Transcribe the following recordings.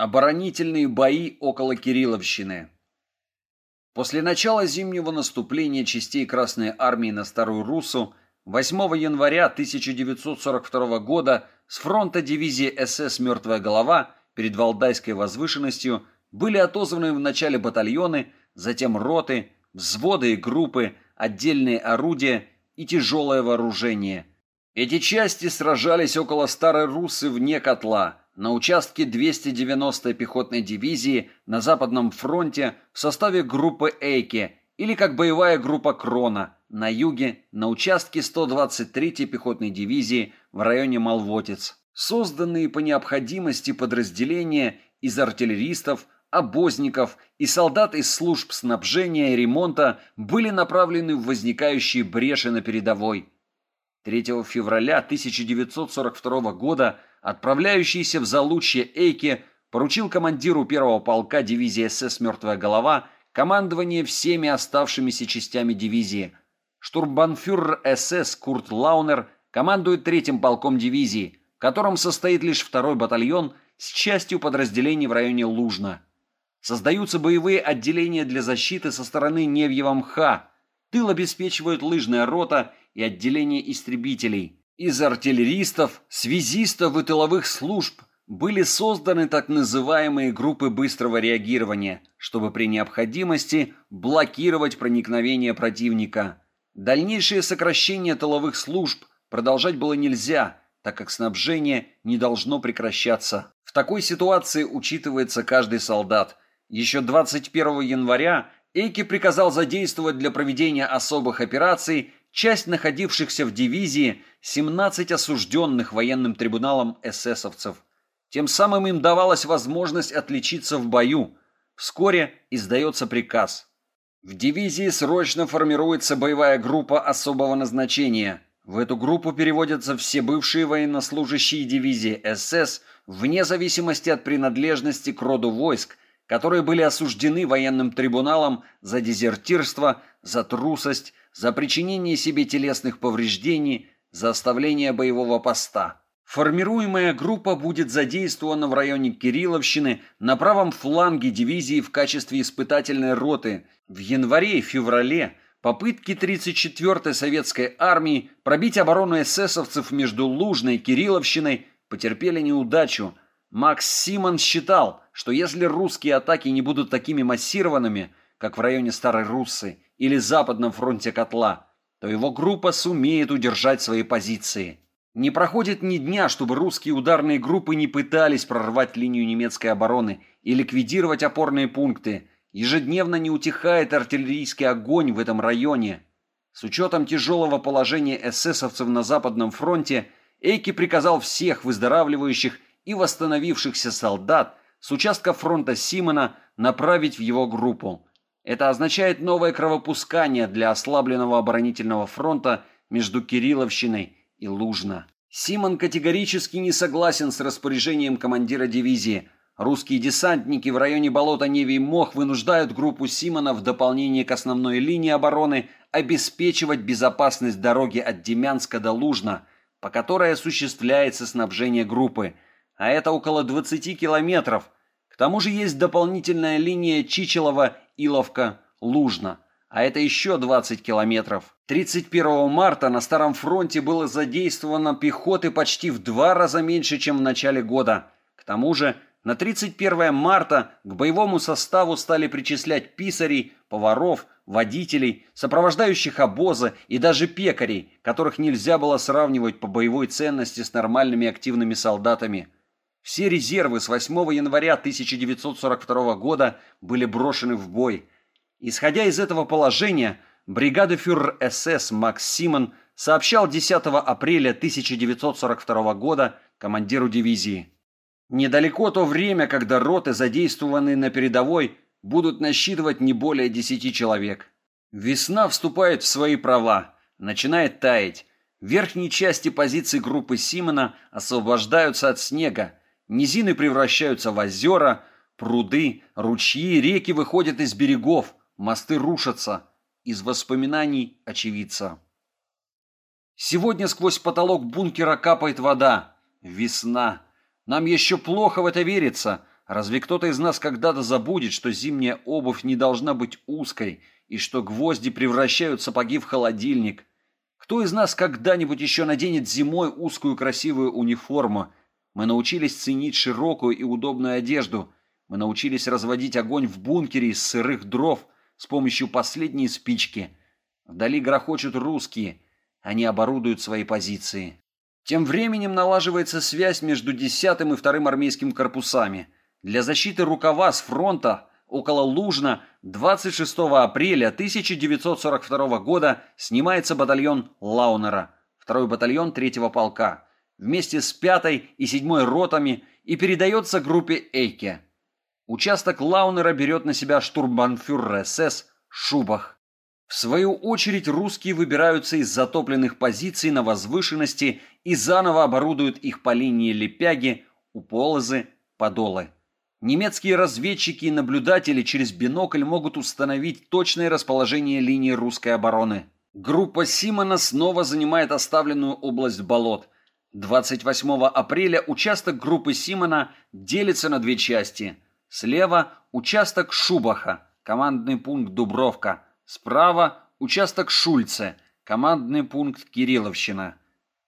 Оборонительные бои около Кирилловщины. После начала зимнего наступления частей Красной Армии на Старую Руссу 8 января 1942 года с фронта дивизии СС «Мертвая голова» перед Валдайской возвышенностью были отозваны в начале батальоны, затем роты, взводы и группы, отдельные орудия и тяжелое вооружение. Эти части сражались около Старой Руссы вне котла – на участке 290-й пехотной дивизии на Западном фронте в составе группы Эйки или как боевая группа Крона на юге на участке 123-й пехотной дивизии в районе Малвотец. Созданные по необходимости подразделения из артиллеристов, обозников и солдат из служб снабжения и ремонта были направлены в возникающие бреши на передовой. 3 февраля 1942 года отправляющийся в Залучье Эйке, поручил командиру первого полка дивизии СС «Мертвая голова» командование всеми оставшимися частями дивизии. Штурмбанфюрер СС Курт Лаунер командует третьим полком дивизии, в котором состоит лишь второй батальон с частью подразделений в районе Лужна. Создаются боевые отделения для защиты со стороны Невьева МХА. Тыл обеспечивают лыжная рота и отделение истребителей – из артиллеристов, связистов и тыловых служб были созданы так называемые группы быстрого реагирования, чтобы при необходимости блокировать проникновение противника. Дальнейшее сокращение тыловых служб продолжать было нельзя, так как снабжение не должно прекращаться. В такой ситуации учитывается каждый солдат. Еще 21 января Эйки приказал задействовать для проведения особых операций часть находившихся в дивизии 17 осужденных военным трибуналом эсэсовцев. Тем самым им давалась возможность отличиться в бою. Вскоре издается приказ. В дивизии срочно формируется боевая группа особого назначения. В эту группу переводятся все бывшие военнослужащие дивизии СС вне зависимости от принадлежности к роду войск, которые были осуждены военным трибуналом за дезертирство, за трусость, за причинение себе телесных повреждений, за оставление боевого поста. Формируемая группа будет задействована в районе Кирилловщины на правом фланге дивизии в качестве испытательной роты. В январе и феврале попытки 34-й советской армии пробить оборону эсэсовцев между Лужной и Кирилловщиной потерпели неудачу. Макс Симон считал, что если русские атаки не будут такими массированными, как в районе Старой Руссы, или западном фронте котла, то его группа сумеет удержать свои позиции. Не проходит ни дня, чтобы русские ударные группы не пытались прорвать линию немецкой обороны и ликвидировать опорные пункты. Ежедневно не утихает артиллерийский огонь в этом районе. С учетом тяжелого положения эсэсовцев на Западном фронте, Эйки приказал всех выздоравливающих и восстановившихся солдат с участка фронта Симона направить в его группу. Это означает новое кровопускание для ослабленного оборонительного фронта между Кирилловщиной и Лужно. Симон категорически не согласен с распоряжением командира дивизии. Русские десантники в районе болота Невий Мох вынуждают группу Симона в дополнение к основной линии обороны обеспечивать безопасность дороги от Демянска до Лужна, по которой осуществляется снабжение группы, а это около 20 километров. К тому же есть дополнительная линия Чичелова Иловка, Лужно, а это еще 20 километров. 31 марта на Старом фронте было задействовано пехоты почти в два раза меньше, чем в начале года. К тому же на 31 марта к боевому составу стали причислять писарей, поваров, водителей, сопровождающих обозы и даже пекарей, которых нельзя было сравнивать по боевой ценности с нормальными активными солдатами. Все резервы с 8 января 1942 года были брошены в бой. Исходя из этого положения, бригадофюрер СС Макс Симон сообщал 10 апреля 1942 года командиру дивизии. Недалеко то время, когда роты, задействованные на передовой, будут насчитывать не более 10 человек. Весна вступает в свои права, начинает таять. Верхние части позиций группы Симона освобождаются от снега, Низины превращаются в озера, пруды, ручьи, реки выходят из берегов, мосты рушатся. Из воспоминаний очевидца. Сегодня сквозь потолок бункера капает вода. Весна. Нам еще плохо в это верится. Разве кто-то из нас когда-то забудет, что зимняя обувь не должна быть узкой и что гвозди превращают сапоги в холодильник? Кто из нас когда-нибудь еще наденет зимой узкую красивую униформу? Мы научились ценить широкую и удобную одежду. Мы научились разводить огонь в бункере из сырых дров с помощью последней спички. Вдали грохочут русские. Они оборудуют свои позиции. Тем временем налаживается связь между 10 и 2 армейским корпусами. Для защиты рукава с фронта около Лужна 26 апреля 1942 года снимается батальон Лаунера, второй батальон 3-го полка, вместе с 5-й и 7-й ротами и передается группе Эйке. Участок Лаунера берет на себя штурмбанфюрер СС Шубах. В свою очередь русские выбираются из затопленных позиций на возвышенности и заново оборудуют их по линии Лепяги, Уполозы, Подолы. Немецкие разведчики и наблюдатели через бинокль могут установить точное расположение линии русской обороны. Группа Симона снова занимает оставленную область болот. 28 апреля участок группы Симона делится на две части. Слева – участок Шубаха, командный пункт Дубровка – Справа – участок Шульце, командный пункт Кирилловщина.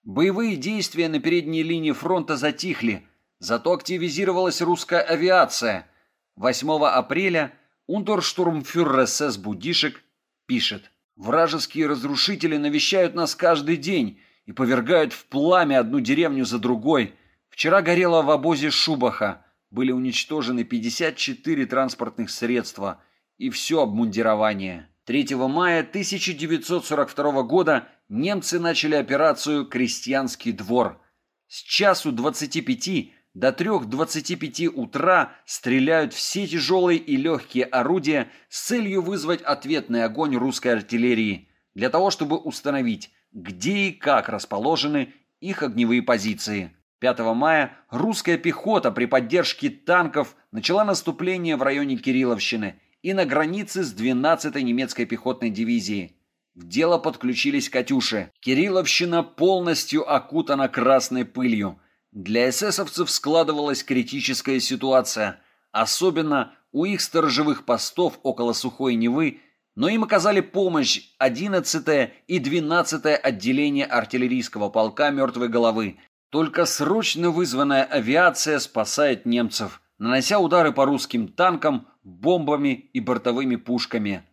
Боевые действия на передней линии фронта затихли, зато активизировалась русская авиация. 8 апреля унтерштурмфюрер СС Будишек пишет. «Вражеские разрушители навещают нас каждый день и повергают в пламя одну деревню за другой. Вчера горело в обозе Шубаха. Были уничтожены 54 транспортных средства и все обмундирование». 3 мая 1942 года немцы начали операцию «Крестьянский двор». С часу 25 до 3.25 утра стреляют все тяжелые и легкие орудия с целью вызвать ответный огонь русской артиллерии, для того, чтобы установить, где и как расположены их огневые позиции. 5 мая русская пехота при поддержке танков начала наступление в районе Кирилловщины и на границе с 12-й немецкой пехотной дивизией. В дело подключились «Катюши». Кирилловщина полностью окутана красной пылью. Для эсэсовцев складывалась критическая ситуация, особенно у их сторожевых постов около Сухой Невы, но им оказали помощь 11-е и 12-е отделение артиллерийского полка «Мертвой головы». Только срочно вызванная авиация спасает немцев, нанося удары по русским танкам, бомбами и бортовыми пушками.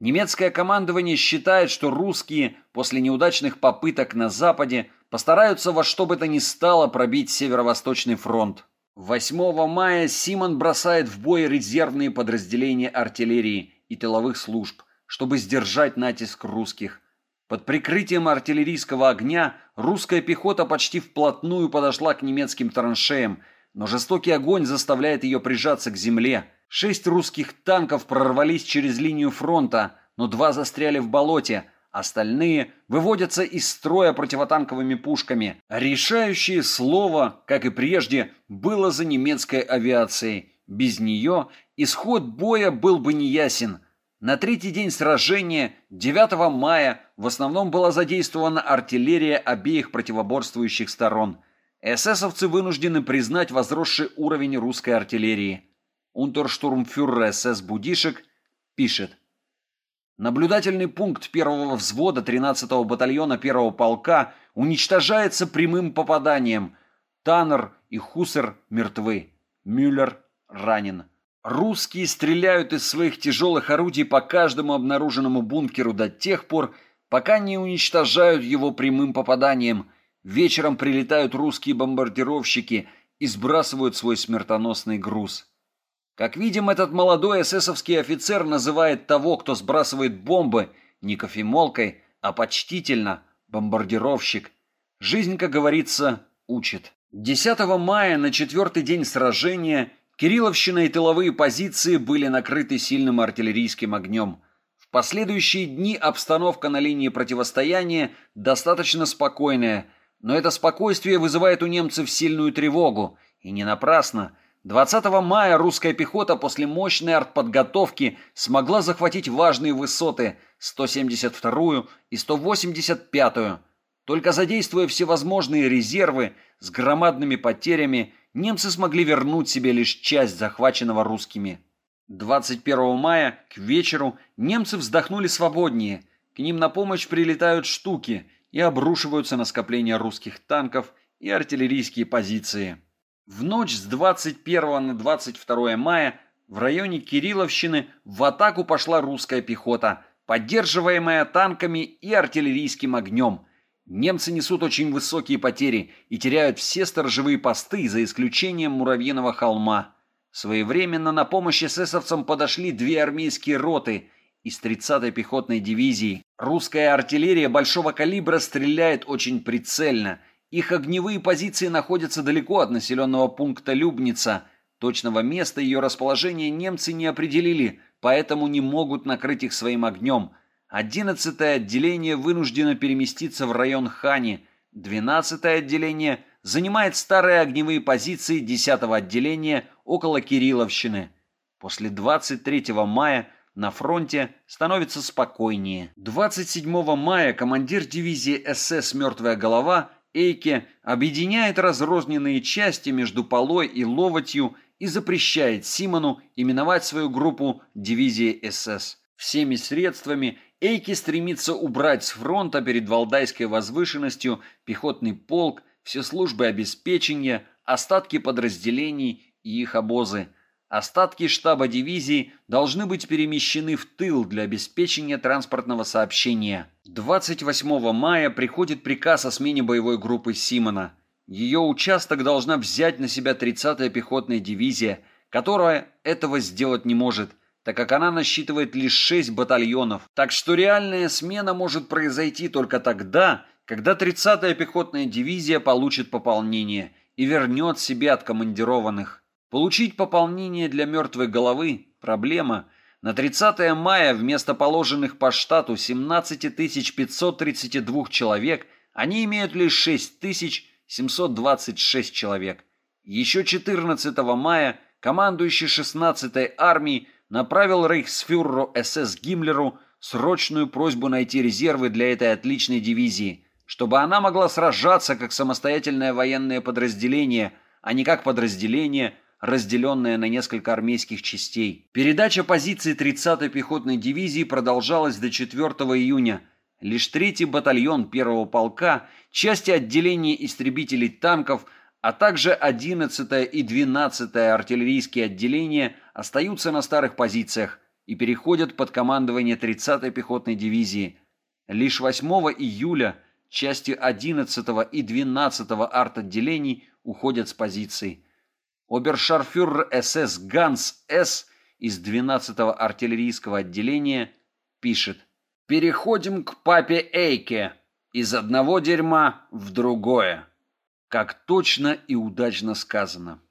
Немецкое командование считает, что русские после неудачных попыток на Западе постараются во что бы то ни стало пробить Северо-Восточный фронт. 8 мая Симон бросает в бой резервные подразделения артиллерии и тыловых служб, чтобы сдержать натиск русских. Под прикрытием артиллерийского огня русская пехота почти вплотную подошла к немецким траншеям, но жестокий огонь заставляет ее прижаться к земле – Шесть русских танков прорвались через линию фронта, но два застряли в болоте, остальные выводятся из строя противотанковыми пушками. Решающее слово, как и прежде, было за немецкой авиацией. Без нее исход боя был бы неясен. На третий день сражения, 9 мая, в основном была задействована артиллерия обеих противоборствующих сторон. Эсэсовцы вынуждены признать возросший уровень русской артиллерии – Унтерштурмфюрер СС Будишек пишет. Наблюдательный пункт первого взвода 13-го батальона первого полка уничтожается прямым попаданием. Таннер и Хусер мертвы. Мюллер ранен. Русские стреляют из своих тяжелых орудий по каждому обнаруженному бункеру до тех пор, пока не уничтожают его прямым попаданием. Вечером прилетают русские бомбардировщики и сбрасывают свой смертоносный груз. Как видим, этот молодой эсэсовский офицер называет того, кто сбрасывает бомбы, не кофемолкой, а почтительно бомбардировщик. Жизнь, как говорится, учит. 10 мая на четвертый день сражения Кирилловщина и тыловые позиции были накрыты сильным артиллерийским огнем. В последующие дни обстановка на линии противостояния достаточно спокойная, но это спокойствие вызывает у немцев сильную тревогу, и не напрасно – 20 мая русская пехота после мощной артподготовки смогла захватить важные высоты 172-ю и 185-ю. Только задействуя всевозможные резервы с громадными потерями, немцы смогли вернуть себе лишь часть захваченного русскими. 21 мая к вечеру немцы вздохнули свободнее. К ним на помощь прилетают штуки и обрушиваются на скопление русских танков и артиллерийские позиции. В ночь с 21 на 22 мая в районе Кирилловщины в атаку пошла русская пехота, поддерживаемая танками и артиллерийским огнем. Немцы несут очень высокие потери и теряют все сторожевые посты, за исключением Муравьиного холма. Своевременно на помощь эсэсовцам подошли две армейские роты из 30-й пехотной дивизии. Русская артиллерия большого калибра стреляет очень прицельно. Их огневые позиции находятся далеко от населенного пункта Любница – Точного места ее расположения немцы не определили, поэтому не могут накрыть их своим огнем. 11-е отделение вынуждено переместиться в район Хани. 12-е отделение занимает старые огневые позиции 10-го отделения около Кирилловщины. После 23 мая на фронте становится спокойнее. 27 мая командир дивизии СС «Мертвая голова» Эйке объединяет разрозненные части между Полой и Ловотью и запрещает Симону именовать свою группу дивизией СС. Всеми средствами Эйки стремится убрать с фронта перед Валдайской возвышенностью пехотный полк, все службы обеспечения, остатки подразделений и их обозы. Остатки штаба дивизии должны быть перемещены в тыл для обеспечения транспортного сообщения. 28 мая приходит приказ о смене боевой группы Симона – ее участок должна взять на себя 30-я пехотная дивизия, которая этого сделать не может, так как она насчитывает лишь 6 батальонов. Так что реальная смена может произойти только тогда, когда 30-я пехотная дивизия получит пополнение и вернет себе откомандированных. Получить пополнение для мертвой головы – проблема. На 30 мая вместо положенных по штату 17 532 человек они имеют лишь 6 тысяч 726 человек. Еще 14 мая командующий 16-й армией направил рейхсфюреру СС Гиммлеру срочную просьбу найти резервы для этой отличной дивизии, чтобы она могла сражаться как самостоятельное военное подразделение, а не как подразделение, разделенное на несколько армейских частей. Передача позиций 30-й пехотной дивизии продолжалась до 4 июня – Лишь третий батальон первого полка, части отделения истребителей танков, а также 11 и 12 артиллерийские отделения остаются на старых позициях и переходят под командование 30-й пехотной дивизии. Лишь 8 июля части 11 и 12 арт-отделений уходят с позиций. Обершарфюрер СС Ганс С. из 12-го артиллерийского отделения пишет – Переходим к папе Эйке. Из одного дерьма в другое. Как точно и удачно сказано.